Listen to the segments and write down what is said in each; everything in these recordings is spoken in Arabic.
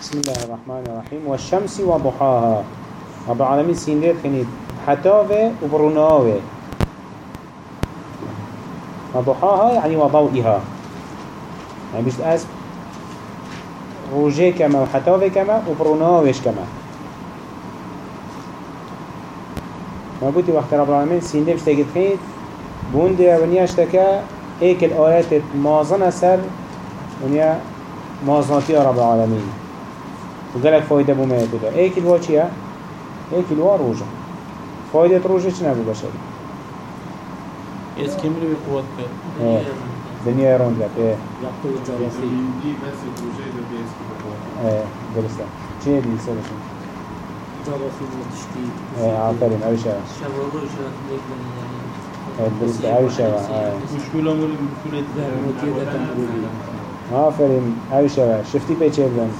بسم الله الرحمن الرحيم. والشمس وضحاها. رب العالمين سيندير خنيد حتاوه وبرناوه وضحاها يعني وضوئها. يعني بيشت أس روجه كما وحتاوه كما وبرناوش كما ما قلت وقت رب العالمين سيندير بشتاقت خنيد بوندي ونياشتكا ايك الآيات مازنة سر ونيا مازناتي رب العالمين وقالك فايدة بما يتدا ايك الوا چيا ايك الوا روجة فايدة روجة چنا بو بشري اس كمل بقوة إيه دنيا يرون لك إيه إيه درستا چه دي سلسل جارسي وتشتي إيه عافرين اوي روز نگذن إيه درستا اوي إيه مشكلة مول مشكلة متيدة تمرودي عافرين شفتي بيچه بلن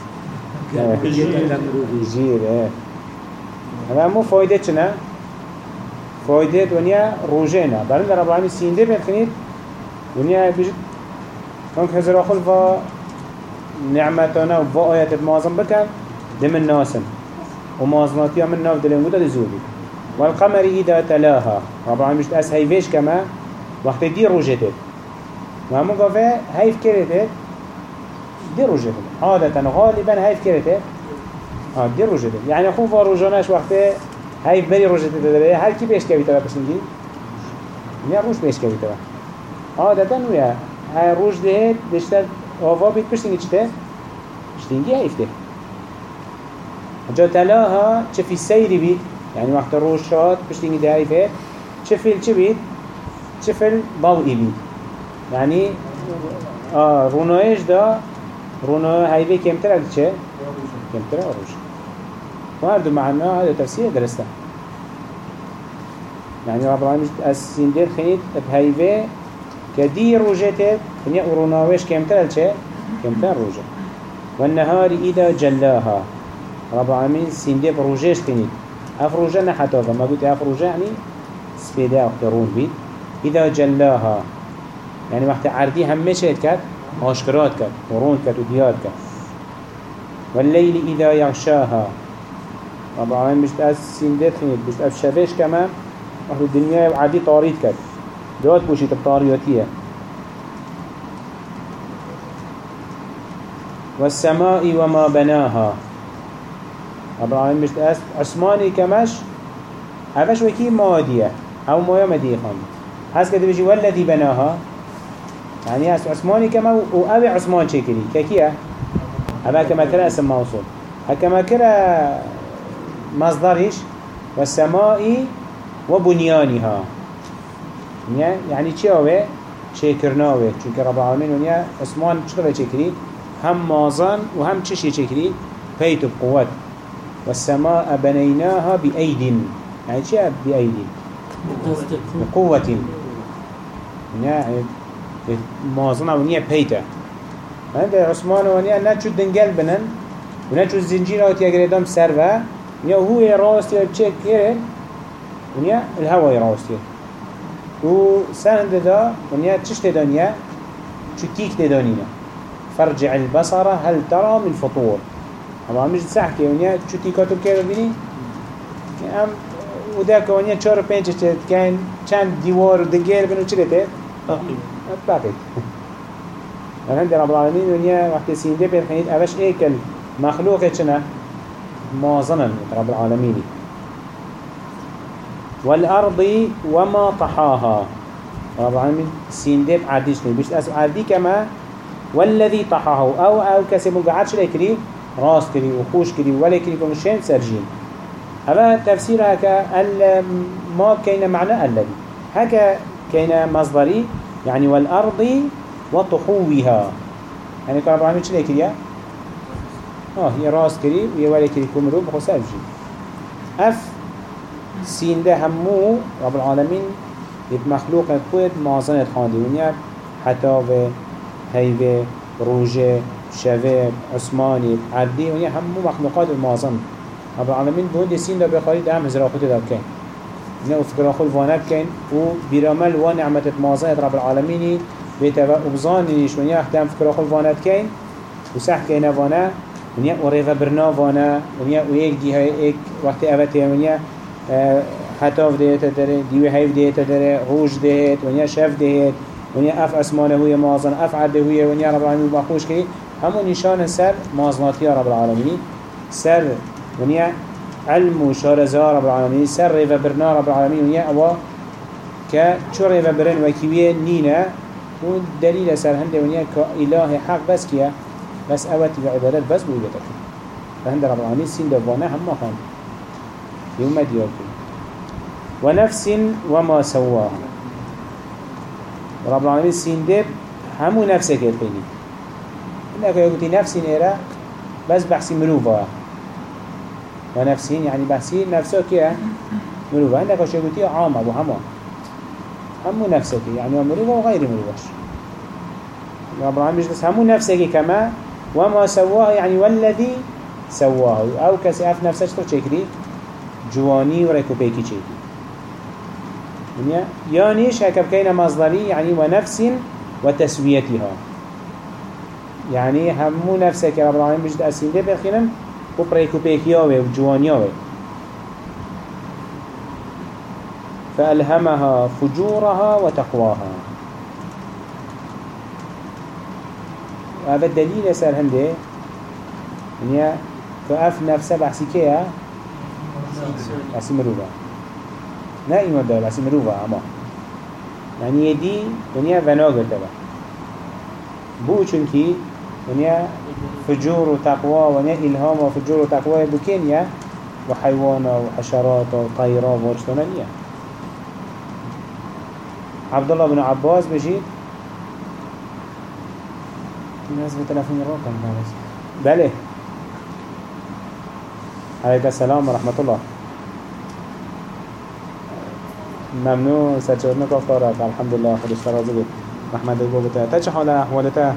متيدة تمرودي جير إيه هذا مو فايدة چنا فايدة دنيا روجينا برند رب العالمين سينده بين خنيد دنيا بيجد كونك هزر أخل فا نعمتنا وفا آيات معظم بكن دم الناسن ومازناتيا من ناف دلين قد دزولي والقمر إذا تلاها. رب العالمين بيجد أس هيفيش كما وقت دي روجتت وهمو قفا هيف كرتت دي روجه بن عادة غالبا هيف كرته آه دي روجه بن يعني خوف روجانش وقت هيف بري روجه تدبه هر كي بيش كوي تبا بسنجي يا روش بيش كوي تبا. عادة ويا. هاي روج ده دشتر آوا بيت بسنجي چته شتنجي هيف ده جا تلاها چه في سيري بيت. يعني وقت روش شاد بسنجي ده هيفه چه فيل چه بيت؟ چه فيل ضوئي بيت. يعني آه رونايش ده رونای هیفه کمتر از چه كمترا وروج وهذا معناه هذا تفسير درسته يعني رب العالمين السين دير خيط بهيفه كدي روجته خنيا وروناوش كمترا لچه كمترا روجه والنهار إذا جلاها رب العالمين سين دير روجش خنيت اف روجه نحتا ما قلت اف روجه يعني سبيدا اخترون بيت إذا جلاها يعني وقت عردي همشت كات آشكرات كات ورون كات وديات كات والليل إذا يغشاها. رب العالمين بشت أس سندت خنيت بشت أف شفش كما أهل الدنيا عادي طاريت كد دوات بوشيت بطارياتية والسماء وما بناها. رب العالمين بشت أس عثماني كمش. هفش وكي مادية. أو مويا مديخان هس كده بيجي والذي بناها. يعني هس عثماني كما وأبي عثمان شكري ككيه هذا كما كرا اسم موصول. هكما كرا مصدرش والسماء وبنيانها. يعني چه هوه؟ چه کرناوه چونك رب العالمين ونیا اسمان چطور کری؟ هم مازن و هم چشه چه کری؟ پیت بقوت والسماء بنيناها بأيد. يعني چه بأيد؟ بقوة. يعني مازن ونیا پیته هند عثمان ونیا نه چود دنگل بنن و نه چود زنجیر آتی اگر ادام سر و یا هو راست یا چک کره ونیا الهوای راست و سند دا ونیا چش تدانیا چو تیک تدانینا فرجع البصر هل ترى من فطور. اما مش سحكي ونیا چو تیکاتو که بینی ام و داك ونیا چهار پنج چه کن چند دیوار و دنگل بنو چه ده؟ باقي الهند رب العالمين ونيا وقت سينده بيرخنيد اوش ايكل مخلوق چنا مازنا رب العالمين والأرض وما طحاها. رب العالمين سينده بعديش بيش أسو عردي كما والذي طحاها. أو أو كسي مقعدش لكري راس كري وخوش كري ولا كري كمشين سرجين هذا تفسير هكا ما كين معنى الذي هكا كين مصدري يعني والأرض وطحوها. يعني كان العالمين شو كريا؟ آه هي راس كري وهي ولا كري كمرو بخص أفجي أف سين ده همو رب العالمين يتمخلوق كود مازن خاندي ونيا حتى و هيفه روجه شوه عثماني عدي ونيا همو مخلوقات المازن رب العالمين بهود سين ده بخاري ده هم هزرا خود ده بكين نه افكرا خل وانب كين و بيرامل ونعمة مازن رب العالمين بيتوا وبزانيش ونيا اختام فكرا خل وانب كين وسح كينا وأنا ونيا وريفا برنا وأنا ونيا ويك دي هاي ايك وقت اوتي ونيا آه حتاف ديت داره ديوي هايف ديت داره روش ديت ونيا شف ديت ونيا اف اسمانه هوية مازن اف عده هوية ونيا رب العالمين بخوش كي همو نشان سر مازناتي رب العالمين سر ونيا علم وشارزها رب العالمين سر ريفا برنا رب العالمين كا چو ريفا برن وكيوية نينا ودليل سر هنده ونيا كإله حق بس كيا بس اوتي بعبادات بس بوجودك فهند رب العالمين سين دوانا هم ما خان. يوم ديوكي ونفس وما سواها رب العالمين سين دب همو نفسك يتبيني إنك يقولي نفسي نيرا بس بحسي مروفا ونفسين يعني بحسي نفسك يا مروفا إنك يقولي عام أبو هما همو نفسك يعني مروفا وغير مروفاش رب العالمين بس همو نفسك كما وما سواه يعني والذي سواه. أو كسي أف نفسك تو تشكري جواني وريكو بيكي تشكري يانيش هكب كينا مصدري يعني ونفس وتسويتها يعني همو نفسك رب العالمين بجد أسين دي بخيرن وبريكو بيكياوي وجوانياوي فألهمها فجورها وتقواها هذا الدليل سر هنده يعني فأف نفسه بحسي كيه بحسي مروبة نا إيمان دار بحسي مروبة أما يعني يدي ونيا فناغر تبا بو چونكي ونيا فجور وتقوى ونيا إلهام وفجور وتقوى بكينيا وحيوانا وحشرات وطيرات وجتنا نيا عبد الله بن عباس بجيت الناس بتلفون الرقم بس بله عليك السلام ورحمة الله. ممنون. سجدنا كفارك الحمد لله. خد اشترى زبط محمد ابو بتا تاچ حاله احوالتا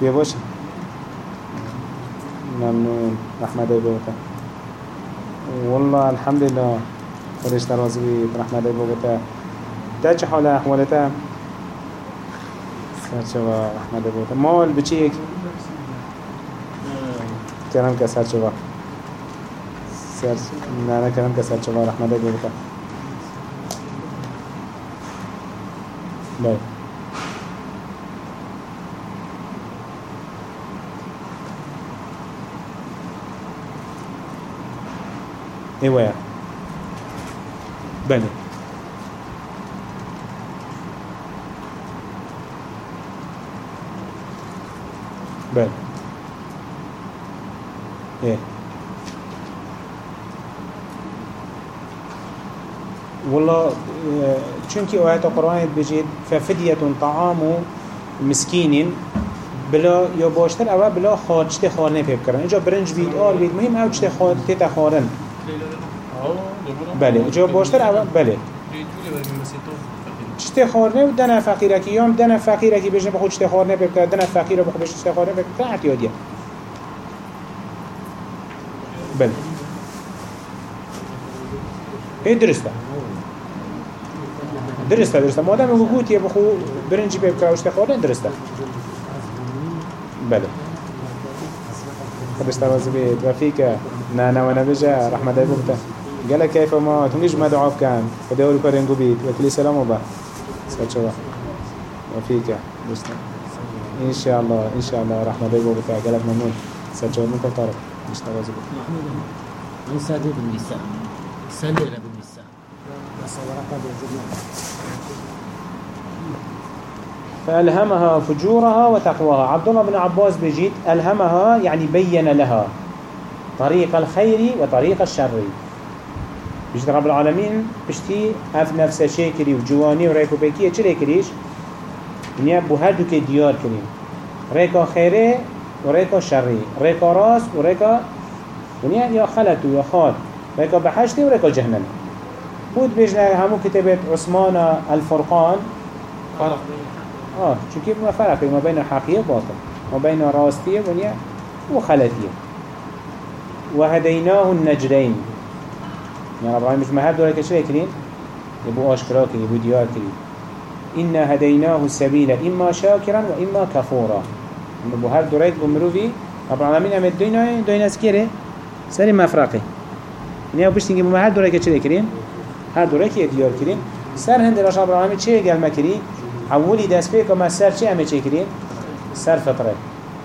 بيبوش ممنون. محمد ابو بتا والله الحمد لله اشترى زبط محمد ابو بتا تاچ حاله احوالتا سرچوا احمد ابو بتا مال بچيك كلام كسرچوا سر نه نه كلام كسرچوا رحمت ابو بتا إيوه. بله بله إيه. والله چونکی آیت قرآن بجید ففدیت طعام مسکین بلا یا باشتر اول بلا خارجت خارنه پیب کردن اینجا برنج بید آر بید مهم أو چت خارجت خارن بله جا باشتر اول بله. چته خورنه و دنا فقیره کی؟ یام دنا فقیره کی بشه بخو چته خورنه بکرد دنا فقیره بخو بشه چته خورنه بکرد یادیه بله. این درسته. درسته درسته. مادم اگه گوتیه بخو برنجی بکرد و چته خورنه درسته. بله. خب از به رفیقه نانا ونبجا رحمة الله بكتا قال كيف ما تنجي ما دعاف كان. ودور كورنجو بيت. وكلي سلام وبا. سكتشوا وفيك بسنا إن شاء الله إن شاء الله رحمة الله بكتا قال ممنون. سكتشوا ممكن طارق. مش ترازي بيت عن سادة بالنساء سادة بالنساء فألهمها فجورها وتقواها. عبد الله بن عباس بجيت. ألهمها يعني بين لها. طريق الخير وطريق الشر. بجد رب العالمين بشتي اف نفس شاكري وجواني وريكو بيكيه چه كريش نيا بو هردو كي ديار كريم. ريكا خيري وريكا شري. ريكا راس وريكا ونيا يا خلطو يا خال ريكا بحشتي وريكا جهنم. بود بجنا همو كتابة عثمان الفرقان. فرق آه شو كيف ما فرق ما بين الحقيقة وباطل ما بين راستية ونيا وخلتية وهديناه النجدين. يعني رب العالمين مش ما هاد دولة كشري كرين يبو أشكرا كرين يبو ديار كرين إنا هديناه السبيل إما شاكرا وإما كفورا. انه بو هر دوريت بو مروفي رب العالمين ام الدنيا دنيا سكيره سري مفرقي. نیا بشتینگی بو هر دوريت چه کرین هر دوريت دیار کرین سر هند رأش رب العالمين چه گل مکری اولی دست پی که سر چه همه چه کرین سر فطره.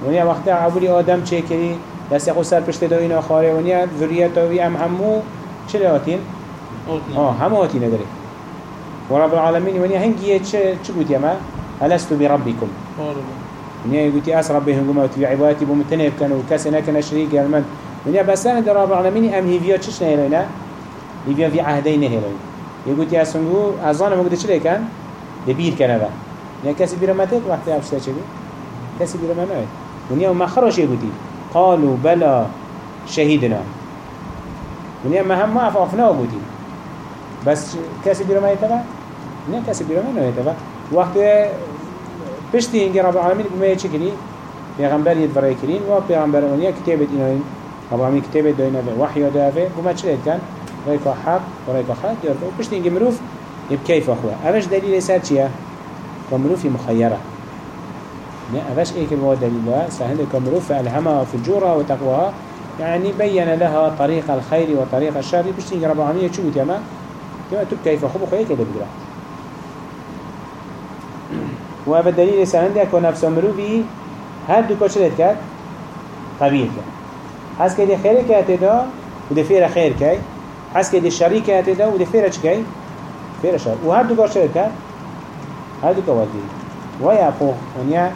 ونیا وقتی اولی آدم چه کری؟ دست خود سر پشت دو اینا خاره ونیا ذریت وی ام همو چه لاتین آه همه هاتين ندري ورب العالمين ونيا هنجي چه چه قلت يا ما ألست بربكم. ونيا قلت أس ربي هنجم وتبي عبادتي بمتنب كانوا كسنا كنا شريك المن ونيا بس أنا در رب العالمين أم هيفيا چش نهيلنا هيفيا في عهدين نهيلنا يقول يا سنجو أظن ما قلت شلي كان لبير كان ذا ونيا كسي بيرمتك وقت أبشتا شبي كسي بيرمتك ونيا ما خرج يقولي قالوا بلى شهيدنا ونيا ما هم ما أفعفنا وقولي بس کسی بیرون میتونه نه کسی بیرون نمیتونه وقتی پشتی اینکه رب العالمین بمیه چی کنی پیغمبر یه برای کرین و پیغمبر اونیا کتاب دیناین رب العالمین کتاب دینه و وحی دافه بما چلید کن؟ رایکا حق و رایکا حق دیار و کیف اخوه؟ اوش دلیل سر چیه؟ كمروفي مخيرة نه اوش إيه كما دليلها سهل كمروف الهمها فجورها وتقواها. يعني بين لها طريق الخير وطريق الشر. بشتين رب العالمين شو تيما كما تب كيف خب خويه كده بقرأ. وهذا الدليل سهند يكون نفس مروفي هر دو كشلت كات قبيل كات حس كده خير كات ده وده فيرا خير كاي حس كده شري كات ده وده فيرا كاي فيرا شر. وهر دو كشلت كات هر دو كوادي. ويا أبو ونيا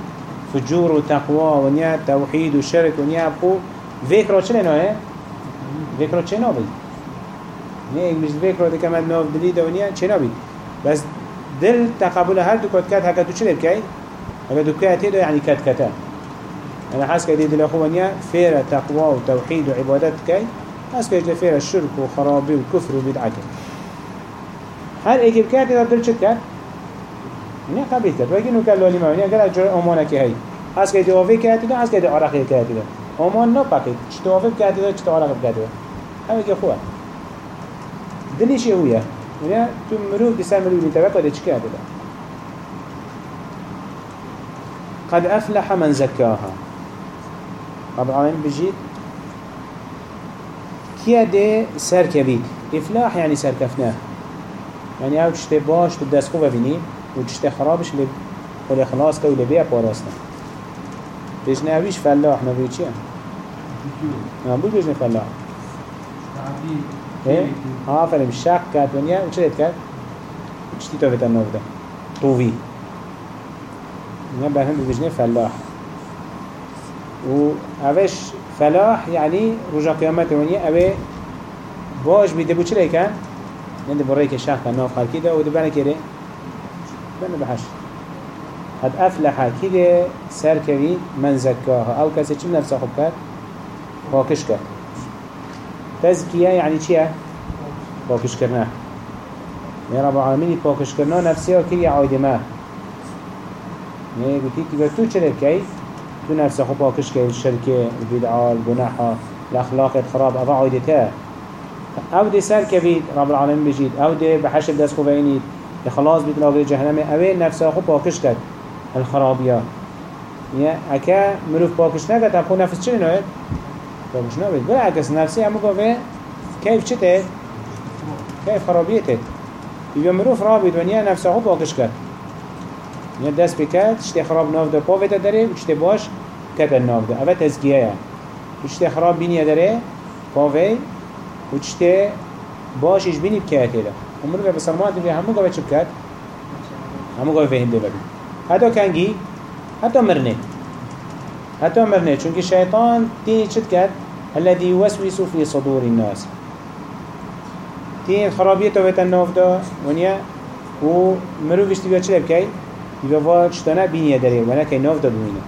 فجور وتقوى ونيا توحيد وشرك ونيا أبو ذكر چه نه ذكر چه نه نه یک مش ذکر کمد ناف دلی دنیا چه نبید بس دل تقبل هر دو کت کت هکا تو چه بکی؟ هکا دو کت هیدو یعنی کت کتا أنا حاسس كده دل أخوانيا فيرة تقوى وتوحيد وعبادات كي حاسس كده فيرة الشرك وخرابي وكفر وبدعة هل إيجي بكات إذا دل شد كات؟ نه قبيل كات ويجي نكال لولي ما ونيا قال جر أمانة كي هاي حاسس كده وافي كات إذا حاسس كده عراقي كات إذا أمان نه باكت شتو وافي كات إذا شتو عراقي كات إذا هاي كي خواه دليش هويا ونیا تو مروف دي سر مروف نتوقع ده چكا ده قد أفلح من زكاها العالمين بجيت كيا ده سر كبيت إفلاح يعني سر كفناه يعني أو تشتي باش تدسخو ببيني و وجشت خرابش لب خل خلاص که لبیا بیا پاراستن بیش نهویش فلاح. نبوی چیه؟ نه بود بیش ها فرم شک کرد. ونیا و چه کرد؟ چی تو بتن نبوده؟ طوی نه به هم بیش نفلاح. و اوش فلاح یعنی روز قیامت ونیا اوه باج میده. بود چه ریکن؟ نه یعنی دبره که شک کنه ناف خلکی ده و دبره که بنا بحش قد أفلح كده سر كري من زكاها أو كسي چم نفسه خب كد باكش كد تزكية يعني چيه پاکش کرنه يا رب العالمين پاکش کرنه نفسي وكري عايد ما. قلتي تبقى تو چرا كي تو نفسه خو پاکش كي الشركة البدعاء الجناحة الأخلاق الخراب أضع عايدتها أو دي سر كبيد رب العالمين بجيد أو دي بحشب دست خو بينيد خلاص بیت ناوی جهنم. اوه نفس خود پاکش کرد. الخرابیا. یه اکه مروف پاکش نکرد اخو نفس چی نوید؟ پاکش نوید. بله اکس نفسی همو گوه کیف چیته؟ کیف خرابیت؟ یا مروف را بید و نیه نفس خود پاکش کرد. یه دست بکرد شتی خراب ناو در پاویده داره و شتی باش کت ناو در اوه تزگیه یا. شتی خراب بینی داره پاوی و شتی باشش بینی بکرده ومروف بسلمات بيه همو قوة چه بكات همو قوة فهنده ببي حتى كنجي حتى مرنه حتى مرنه چونك الشيطان تيني چد كد الذي يوسوس في صدور الناس تين خرابية تو النوف دا ونيا و مروفش تبقى چلي بكي يبقى بينيا داري ونا كي نوف دا بوينه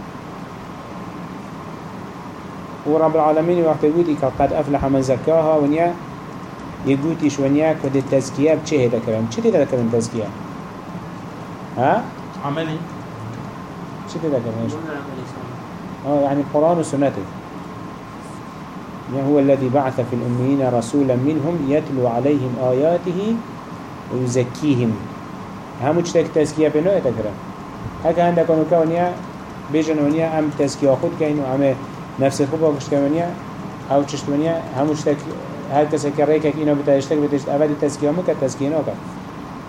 ورب العالمين وقت يقول قد أفلح من زكاها ونيا يقول إيش ونيا كود التزكية بچه هيدا كرم چه هيدا كرم تزكية ها؟ عملي چه هيدا كرم آه يعني القرآن وسنته هو الذي بعث في الأميين رسولا منهم يتلو عليهم آياته ويزكيهم همو چتك تزكية بنوع تكرم هكا عندك انو كونيا بيجن ونيا ام تزكية خود كين وام نفس خوب باقش كونيا أو چشت ونيا هموش تك هر کسی که ریکه اینا بتایشتک بتایشت اول تزکیه همو که تزکیه ناکد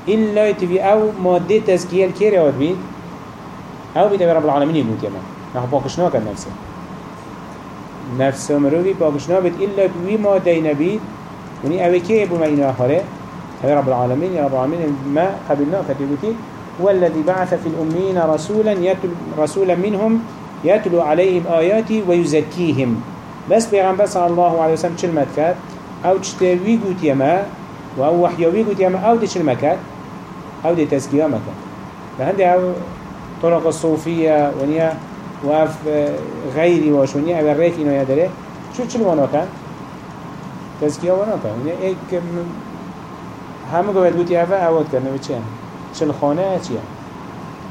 إلا يتبي أو مادة تزكية الكيري أود بيت أو بيت رب العالمين يقول كمان نحن باقشنا كان نفسه. نفسه مروي باقشنا بيت إلا بي مادة نبيت وني أوي كي يبو ما إنا آخره. هذا رب العالمين يا رب العالمين ما قبلنا فتبتي هو الذي بعث في الأمين رسولا يتل رسولا منهم يتلو عليهم آياتي ويزكيهم. بس بيغمبر صلى الله عليه وسلم او چطه وی گوت یما و او وحیاوی گوت ما او دی چل مکد او دی تزکیه مکد لهنده او طرق صوفیه ونیا و اف غیری واش و او ریک اینو یداره چو چل وانا کن تزکیه وانا کن ونیا ایک همه گوید گوتی اوه اواد کرنه و چه چل خانه چیه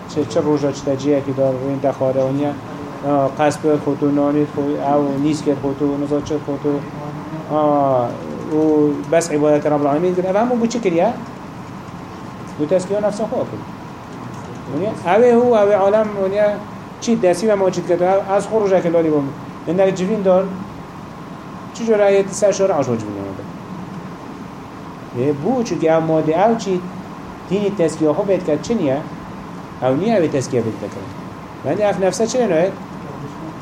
چه چه روژا چه تجیه که دار این دخاره اونیا قصب خود نانید خود او نیز کرد خود نزا چه خود و بس عبادت رب العالمين كده فهمو بو چكر يا وتسكيو نفس خواه كده ونيا اوه هو اوه عالم ونيا چی دستی و ماجد کرده از خروج اکلالی بام من در جبین دار چی جو آیت؟ سه شار عشر واجب نمیده بو چون که اما ده او چی؟ دینی تسکیه خوب بید کرد. چی نیه او نیه اوی تسکیه بید کرد. من اف نفسه چی نیه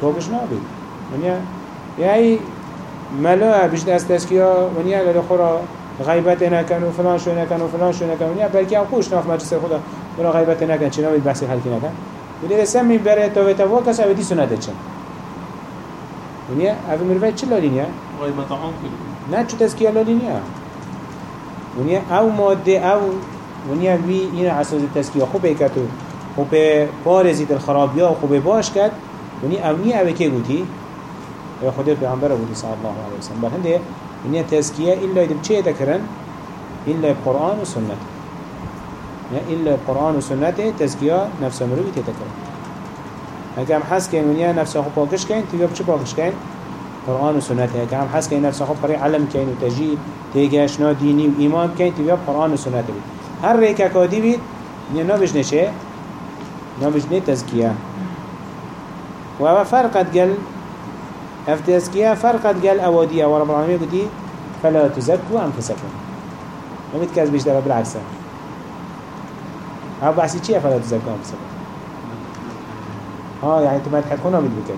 توبش نابید من یه ملا بجد از تسکیا و نیا لال خورا غیبت نکن و فلان شو نکن و فلان شو نکن و نیا بلکه هم خوش ناف مجلس خدا. برا غیبت نکن چی نامید بحثی حل نکن؟ و دیده سم می بره تا و توا کس اویدی سنت چن و نیا اوی مروی چی لالی نیا؟ غیبت عام نه چو تسکیا لالی نیا؟ و او ماده او و نیا وی این اساس تسکیا خوب بکتو خوب پارزیت الخرابیا خوب باش کد و نیا اوی که گوتی؟ اوه خود پیغمبر بودی صلی الله علیه وسلم. بر هنده ونیا تسکیه إلا ایدم چه دکرن إلا قرآن و سنت ونیا إلا قرآن و سنت تسکیه نفس مروی تتکرن اگه هم حس کن ونیا نفس خوب پاکش کن تیگه بچه پاکش کن قرآن و سنت اگه هم حس کن نفس خوب برای علم کن و تجید تیگه اشنا دینی و ایمان قرآن و سنت هر ریکه کادی بید یه نابش نشه نابش نه تزکیه و اف فرقت گل اوادیه و رب العالمین بودی فلا تزکو انفسکم. نمید که از بیشتر بالعکسه أو بحثی چیه فلا تزکو انفسکم؟ ها يعني انت ما تحكونا بالبكر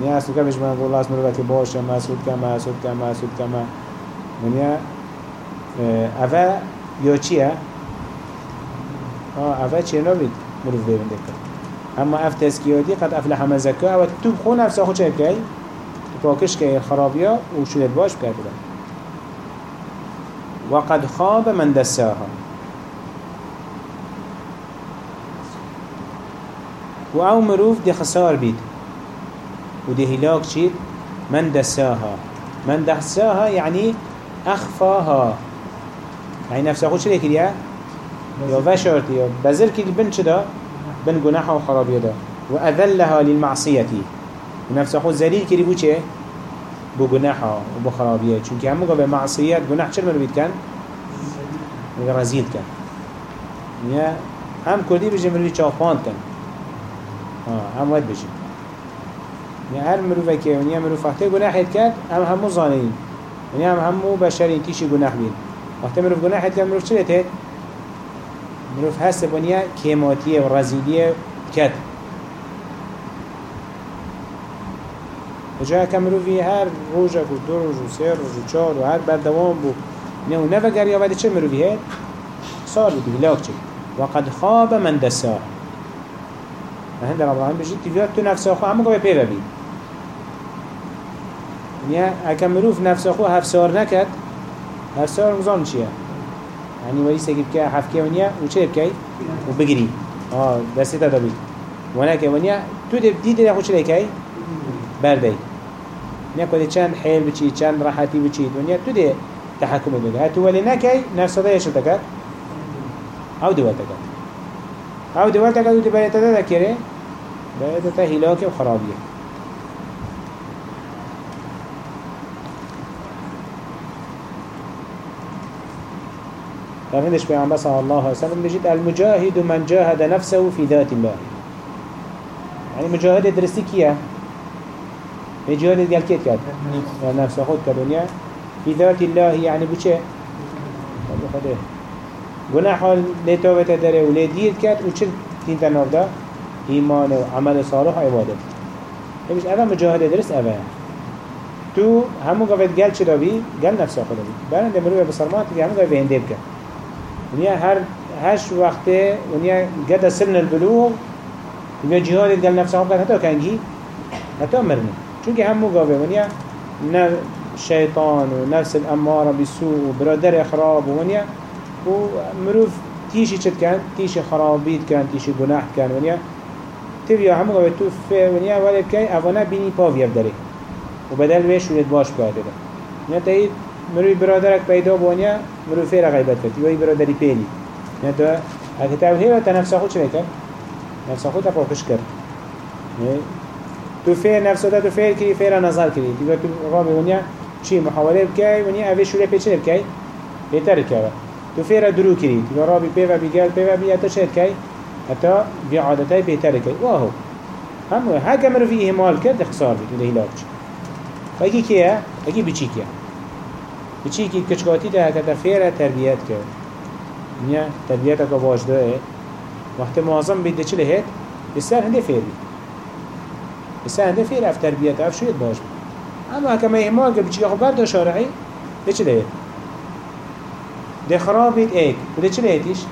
نيا اسو كمش من الله اسمه لك باشه مسعود كما مسعود كما مسعود كما نيا اوه یا چیه؟ آه اوه چیه نبید مروف بیرنده کرد اما اف تزکیاتی قد افلح من زکا و تو خون نفسه خود چه بکی؟ پاکش که خرابیا و شدت باش بکرد بکن وقد خاب من دساها. و أو مروف دی خسار بید. و دی هلاك چید من دساها. من دساها يعني أخفاها. يعني نفسه خود كريا يا وشارتي يا بزر كي بن شدا بن جناحه وخرابية ده وأذلها للمعصية. ونفسه خود ذليل كري بو چه؟ بو جناحه وبو خرابية چونك هم قبل معصية جناح چل مرويد كان رزيد كان يا هم كردي بجي مرويد چاپاند كان آه هم ود بجي يعني هر مروفه که ونیا مروفه گناهت کرد هم همو زانین ونیا هم همو بشرین تیشی گناه بین وقتی مروف گناه کرد مروف چه لیته؟ مروف هست ونیا کیماتیه و رزیلیه کرد جا که مروفی هر روزه و دو روز و سه روز و چهار و هر بردوام بو. نه و نفگر یا بعد چه مروفی هست؟ صار بودی هلاک چه؟ وقد خواب من دساه هند رب العالمين بجد تفيات تو نفس أخو همو قبل بيبا بي يعني اكا مروف نفس أخو هفسار نكت هفسار مزان چيه يعني ولي سيجيب كا حفكي ونيا وچه بكي وبجري آه دسته تدبي ونكا ونيا تو دب ديد يخو چه لكي بردي نيا كده چند حيل بچي چند راحتي بچي ونيا تو دي تحكم بده هاتو ولي نكي نفس ده يشتكت أو دوالتكت أو دوالتكت و تبايت ده كره باید تا هلاک فهمدش پیغمبر صلی الله علیه وسلم المجاهد من جاهد نفسه في ذات الله. يعني مجاهد درستي كيا مجاهد قال كيت كات يعني نفس. خود كدنيا في ذات الله يعني بچه خده گناه حال لتوبت داره و لدیر کرد و تناف ده ایمان و عمل صالح و عبادت. همش اوه مجاهده درست اوه. تو همو قفت گل چرا بی گل نفسا خدا بی برند مروی بسرمات همو قفت هنده بکن ونیا هر هش وقته ونیا قد سن البلوغ ونیا جهاد گل نفسا خدا حتی کنگی حتی مرنی چونکه همو قفت ونیا نه شیطان و نفس الاماره بسوء و برادر خراب و ونیا و مروف تيشي چد كان تيشي خرابيت كان تيشي گناح كان ونيا تبيا همو قوي تو في ونيا ولد كي افانا بيني باف يفدري وبدل ويش ولد باش بقى كده ونيا تايد مروي برادرك پیدا بونيا مروي فيرا غيبت كت يوي برادري بيلي ونيا تو هكذا تاو هيرا تنفس خود چلي كر نفس خود تپاکش کر تو فیر نفس خود تو فیر کری فیر نظر کری تبا تو رابي ونيا چی محاوله بکی ونيا اوه شوله پیچه بکی بهتر کرد تو فيرا درو كريت يا رابي بيفا بيقال بيفا بي حتى شهد كي حتى في عادتي بيتر كي واهو. هم هكا مر في إهمال كد اختصار بيت وده هلاك فاكي كيه اكي بچي كيه بچي بچیکی کچکاتی ده هکتا فیره تربیت کرد نیا تربیت اکا واجده ای وقتی معظم بیده چی لحید بسر هنده فیر بید بسر هنده فیر اف تربیت اف شوید باش بید اما هکم مهمان که بچی خب برده شارعی ده چی لحید ده خراب بید ایک و ده چی لحیدیش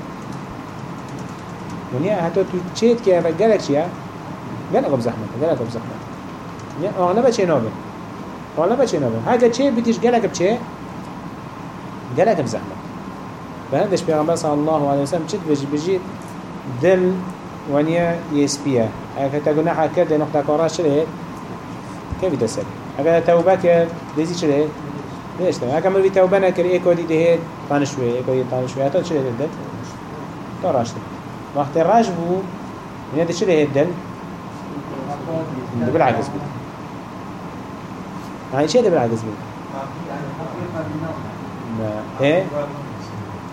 ونیا حتی تو چید که افت گلک چیه گلک اب زحمت گلک اب زحمت نیا اغلب چی نابه اغلب چی نابه هاگه چه بیدیش گلک بچه چه؟ گلک اب زحمت بهندش پیغمبر صلی الله علیه وسلم چت بجی بجی دل ونیا یسپیه اگه تا گناه کرد نقطة کاراش چه كيف يتسل؟ أجا توبة كر دزي شلي ليش ده؟ أجا مرة توبة نكر إيه كودي ده طانشوي إيه كودي طانشوي هذا شلي ده؟ تراش ده وقت الراج بو من هذا شلي ده؟ ده بالعكس بي يعني شيء ده بالعكس بي ما إيه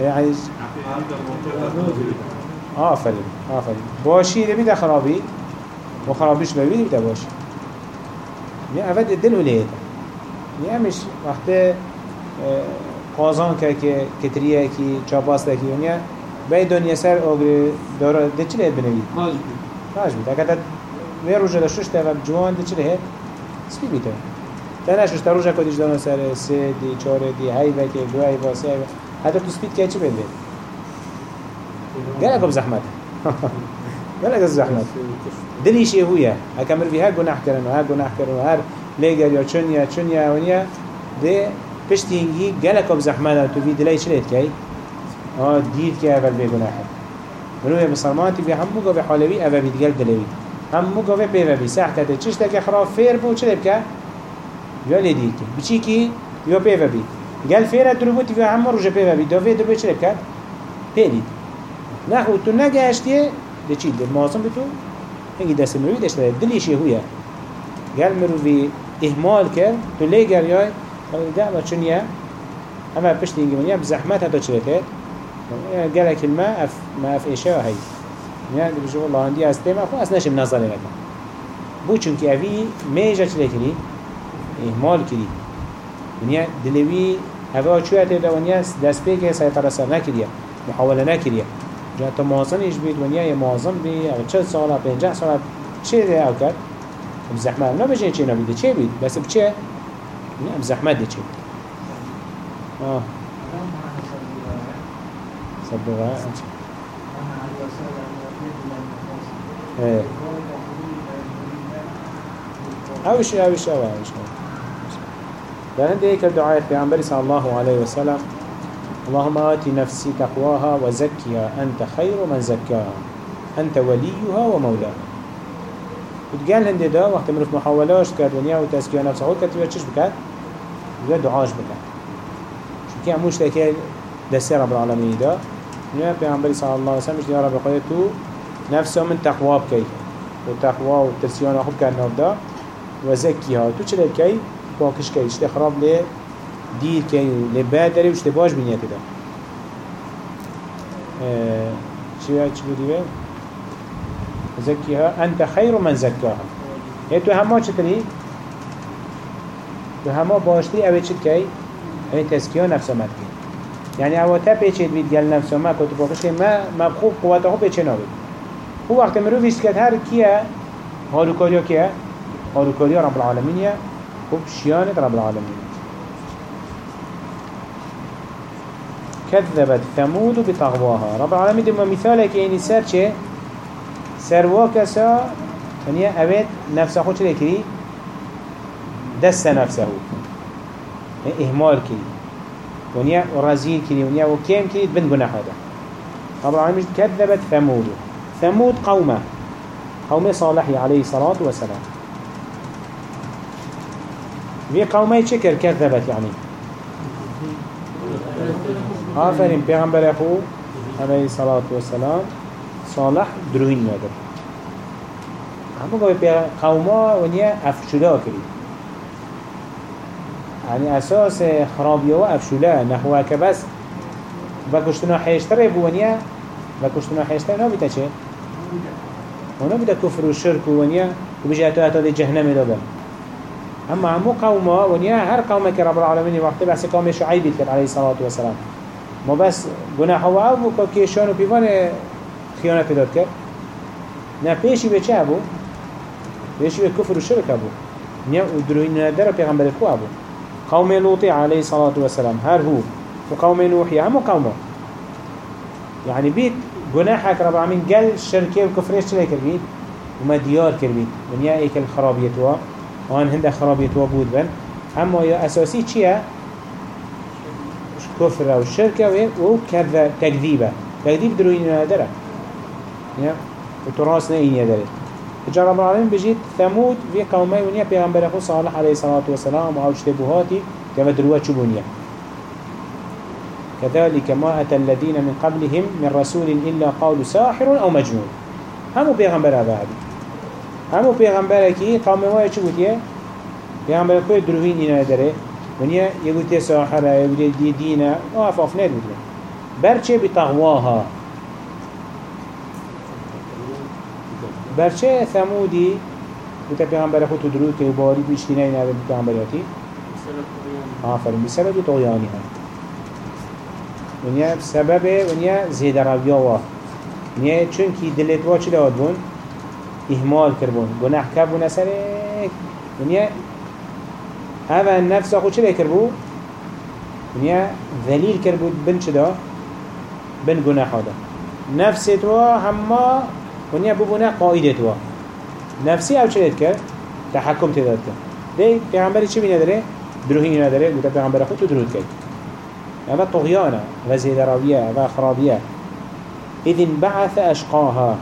إيه عايز؟ آفرین آفرین. باشی ده بیده خرابی؟ و خرابیش ببینی بیده باشی. یه اول دل ولیه یه همش وقت قازان که که کتریه کی چاپاس ده کی یعنی به دنیا سر آگر داره ده چی لید بنوید؟ اگر وی روژه ده شش ده جوان ده چی؟ سپی بیده تنش تروش تروجا کدیش دانه سر سه دی چهار دی هی و که دو هی واسه هی حتی تو سپید که چی بده گله کم زحمت گله کم زحمت دلیش یه هویه اکمل وی هر گناه کردن و هر گناه کردن و هر لیگر یا چنیا چنیا ونیا ده پشتینگی گله کم زحمت تو وی دلی چلید کی آه دید که اول بی گناه منوی مسلمان تی وی هم مگه به حالوی اول بیدگل دلی هم مگه به به بی ساعت چیش دکه خراب فیر بود چلید که ویا لیدی بچی کی ویا پیو بی گل فیره درو و همه روژه پیو بی دوی درو بچه رکت پیدید نه خود تو نگهشتی دچیل در مازم بتو؟ اینگی دست مروی دشته دلیش هویه گل مروی اهمال کرد. تو لیگر یای دعوه چونیه اما پشت اینگی منیم زحمت حتی چرا کرد؟ گل کلمه اف ما اف ایشه و هی. نه بجو الله اندی از تیم خو اصلا نشیم نظر نکن بو چونکی اوی میجا چلی کنی اهمال کری منیه دلوی هوا چویت دوانیه دست پیگه سیطره سر نکریه محاوله نکریه. جا تو مازن ایش بید ونیا یه مازن بی أو چه ساله پنجه ساله چه ده أو کرد؟ ام زحمت نه بجه چه نبیده چه بید؟ بس بچه؟ نه ام زحمت ده چه بید؟ آه. صدقه إيه اوش اوش اوش اوش. ايك الدعاء في صلى الله عليه وسلم. اللهم آت نفسي تقواها وزكها. أنت خير من زكاها. أنت وليها ومولاها. وتقال هندي دا وقت مروف محاولاش كاد ونيا وتزكية نفسه هو كتبه تشش بكات بدا دعاش بكات شو كي عموش تاكي دسي رب العالمين دا ونيا بيعنبري صلى الله عليه وسلم يا رب قيتو نفسه من تقوى بكي وتقوى وترسيان أخب كان نفدا وزكيها تو چلي بكي پاکش که اشته خراب لی دیر که لی بد داره و اشته باش بینیه کده چی باید چی بودی باید؟ زکیها انت خیر من زکاها. هی تو همه چطوری؟ تو همه باشتی اوه چی که اوه تسکیه نفس آمد که یعنی اوه تا پیچید بید گل نفس آمد که تو پاکش که ما خوب قوات خوب پیچه نابید؟ او وقت مروفیش کرد هر کیه؟ هاروکاریا کیه؟ هاروکاریا رب العالمینیه. وبشيانة رب العالمين كذبت ثمود بطغواها رب العالمين دم مثالك يعني سر چه؟ سر واكسا يعني اوید نفسه خود چه کری؟ دست نفسه اهمال کری. ونیا رزيل كري ونیا وكيم كري بن گناه هذا رب العالمين كذبت ثمود. ثمود قومه. قوم صالح عليه الصلاة والسلام. في قومي شكر كذبت يعني؟ آفرین پیغمبر خو علیه الصلاة والسلام صالح دروین ندر همون قوی قوما ونیا افشولا کری يعني أساس خرابية وأفشولا نحو كبس بكشتنا حيشتري بونيا بكشتنا حيشتري نو بيتا چه؟ ونو بيتا كفر والشرك ونيا وبيجي أتو أتو دي جهنم دابا أما عمو قوما ونيا هر قومة كرب العالمين وقت بحث قوم شعيب عليه الصلاة والسلام. ما بس گناه ها و أو بو که کشان و پیوان خیانت داد کرد نه پیشی به چه بو؟ پیشی به کفر و شرک بو نه و دروین نداره پیغمبر خو بو قوم لوطی علیه صلاة و سلام هر هو. و قوم نوحی همو قومه. يعني بيت جناحك رب العالمين قال شركه وكفريش چلي كربيت وما ديار كربيت من يا ايك الخرابية وا وان هنده خرابية وا بود بن. اما يا اساسي چيه كفر وشركة وكذا تكذيبة تكذيب دروين ندرة وتراس نين يدري جاء العالمين بجيت ثمود في قومي ونيا بيغمبر أخو صالح عليه الصلاة والسلام وعوش تبوهاتي كما دروا شبونيا كذلك ما أتى الذين من قبلهم من رسول إلا قالوا ساحر أو مجنون. همو بيغمبر هذا همو بيغمبر كي قوم وايا شبوتيه بيغمبر أخو دروين إنا ندري ونیا یه تی ساحره یه دی دینه و افاف نید بودن برچه بتغواها برچه ثمودی بوده پیغمبر خود تو درود که باری بیشتی نه نه پیغمبراتی آفرین بسبب طغیانی ها ونیا سبب ونیا زیده رویا وا ونیا چونکی دلت وا چی داد إهمال کربون گناه کبون سرک ونیا هذا النفس أخو چه بكر بو؟ ونیا ذلیل کر بود بن چدا؟ بن گناه دا نفس تو هما ونیا ببونه قائد تو نفسی أو چه کرد؟ تحکم تداد کرد ده پیغمبری چه بینه؟ دروهی نداره گوته پیغمبر خود تو درود کرد. هذا طغيانة. وزيد راوية وخرابية إذ انبعث أشقاها.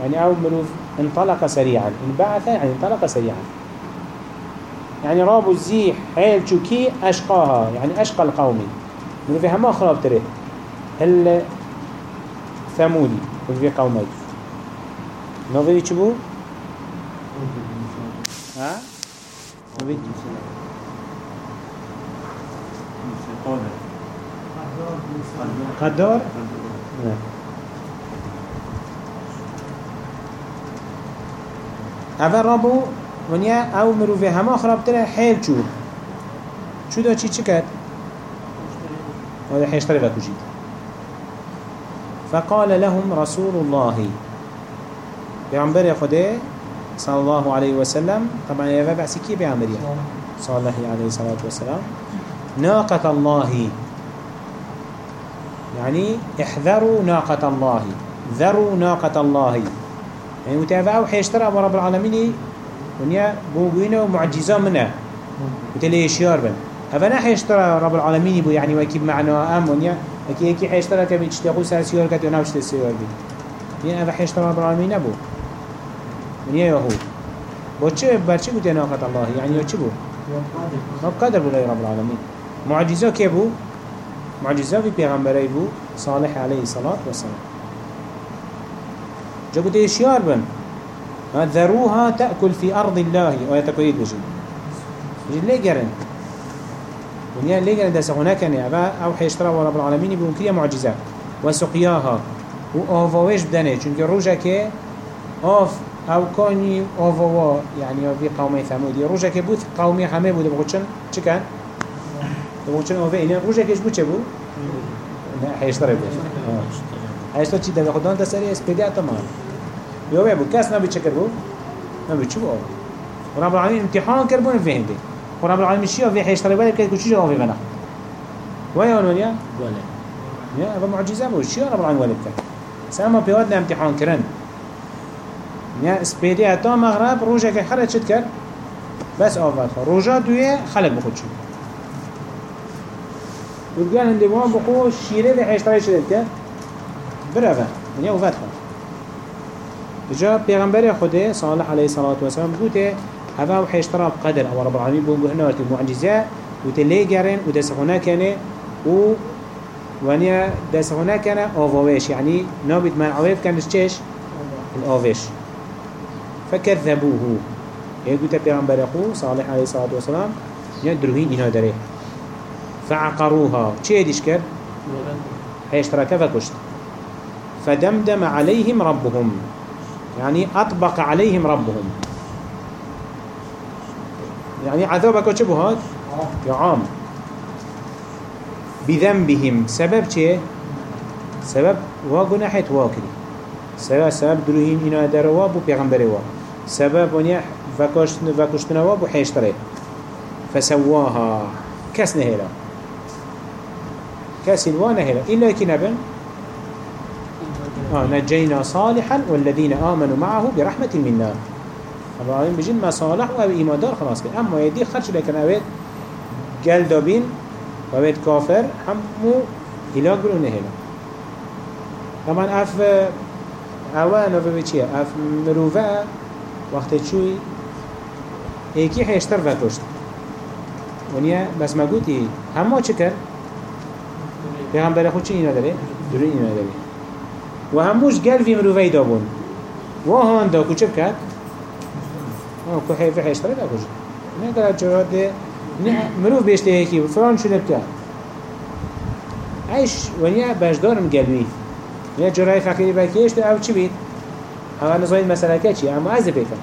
يعني أو مروف انطلق سريعا انبعث يعني انطلق سريعا. يعني رابو الزيح حيل شوكي أشقاها يعني أشقى القوم. من في هما خراب تري. هل ثمودي؟ من في قومي. نظري چبو ها؟ نظري قدار؟ اول رابو ونیا أو مروفه همه خرابتره حیل چو چو دا چی چی کد؟ هذا حيشتري فكوشيد فقال لهم رسول الله بيعنبر خده صلى الله عليه وسلم طبعا يا بس كي صلى الله عليه الصلاة والسلام ناقة الله يعني احذروا ناقة الله ذروا ناقة الله يعني متابعوا حيشترى رب العالمين ونیا بوگوینه و معجزه منه. و تلی اشیار بن. نه حیشتر رب العالمینی بو یعنی وکی معنا آم ونیا وکی یکی حیشتر که بید چتیقو سر سیار کد و نوشت سیار بید یعنی اوه حیشتر رب العالمین نبو ونیا یهو با چه برچه بوده ناقت الله؟ یعنی چه بو؟ ما قدر بو رب العالمین. معجزه که بو؟ معجزه بی پیغمبری بو؟ صالح علیه الصلاة والسلام. جا بوده اشیار بن. ذروها تأكل في أرض الله. ويتكويد بجي بجي ليه جرن ونيا ليه جرن دس هناك يعني أبا أو حيشترى رب العالمين بمكرية معجزة. وسقياها. و آواوش بدنه. چونکه روژه که آف أو کانی آواوا یعنی آوی قوم ثمودی روژه که بود قومی همه بوده. چه کن؟ بخود چن آوه اینه روژه کش بود؟ چه بود؟ نه حیشتره بود. آه. حیشتر چی؟ داده خودان تسری اسپیدی اتمان بود کس نبید چه کر بود؟ نبید چه بود؟ و رب العالمین امتحان کر بون فهمده و رب چی آوه حیشتره بود که کچی جا آوه بنا وای آنونیا؟ ولا يا أبا معجزة مو شيء رب العالمين ولد كان سأما بيودنا امتحان كرن يا سبيدي أتا مغرب كي خلق شد كر بس آفاد روجا دوية خلق بخود شد وقال هندي وان بقو شيري دي حيشتري شد كر برافا يعني وفات خان جا پیغمبر خدا صالح عليه الصلاة والسلام قوته هذا وحيشترى بقدر أو رب العالمين بقول هنا معجزة وتلي جرن ودسخونا كان و ونیا دستخونه کنه آواوش یعنی نابید من عویف کنش چش؟ الآوش فكذبوه يقول تبيغمبر أخو صالح عليه الصلاة والسلام يدروهين إنا داره. فعقروها. چه يديش كر؟ هيشترك فكشت فدمدم عليهم ربهم. يعني أطبق عليهم ربهم. يعني عذابك وشبه هاد؟ يا عام. بذنبهم. سبب چه؟ سبب؟ وا گناحت سبب سبب دروهین اینا در بو پیغمبر سبب ونیا وکشتن وکشتن وا بو فسواها. کس نهلا کس وا نهلا إلا كي نبن؟ نجينا صالحا والذين آمنوا معه برحمة منا. رب بجن ما صالح و إيمان دار خلاص كده أما يدي خرج لكن أويد قال دابين وبيت كافر همو هلاك بلو نهلا طبعا اف اوان و بچیه اف مروفه وقت چوی ایکی حیشتر و کشت. ونیا بس ما گوتی همه چه کرد؟ پیغمبر خود چه اینا داره؟ دوری اینا داره. و هموش گلوی مروی دا بون و هان دا کوچه بکد آه که حیفه حیشتره دا کوچه نه در جراد مروف بیشته یکی فران شده بکد ایش ونیا بجدارم گلوی یا جرای فقیری بکیش تو او چی بید؟ او نزاید مسئله که چی؟ اما از بیکن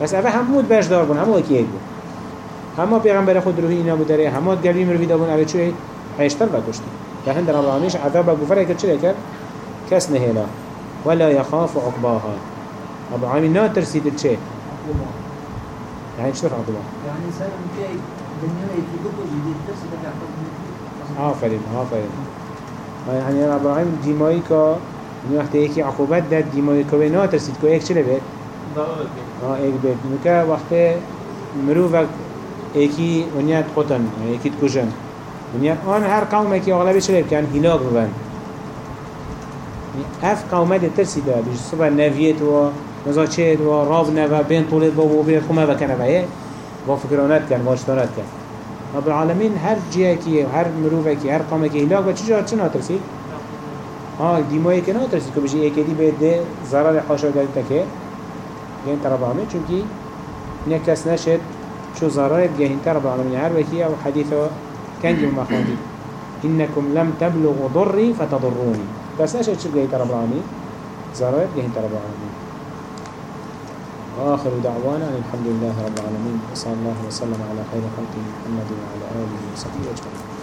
پس اول همود بجدار بون همو اکی بود همه پیغمبر خود روحی اینا بودره همه گلوی مروی دا بون او چی؟ حیشتر بکشتی لكن در العالمين عذاب أبو فريك چی كده كس نهلا ولا يخاف عقباها. رب العالمين نا ترسيد الشيء يعني تفعل عقباها؟ يعني إنسان في الدنيا يتقبل جديد بس ده يعقب آفرین آفرین يعني رب العالمين ديماي كا وقت يكي عقوبات داد ديماي كا بنا ترسيد كا إيك چله بيت؟ آه إيك بيت نوكا وقت مروفك ونيا تقوتن يعني إيكي تكوشن ونيا آن هر قوم إيكي أغلبي چله بكن هلاك ببن اف قومات ترسيد بيش صبح نفيت و نزاچيت و راب نوا بين طولت بابو بين خمه بكن بيه و فكرانات كان واشتانات كان رب العالمين هر جيكي هر مروفكي هر قومكي هلاك بچه جار چه ناترسي؟ ها ديموه که ناترسي که ايكي دي بيت ده ضرر حاشا دلتا که گهين رب العالمين چونكي نكس نشد شو ضرر گهين رب العالمين هر وكي أو حديثة كان يوم مخاندي إنكم لم تبلغوا ضري فتضروني بس نشد شو گهين رب العالمين؟ ضرر گهين رب العالمين. وآخر دعوانا أن الحمد لله رب العالمين وصلى الله وسلم على خير خلقه محمد وعلى آله وصحبه أجمعين.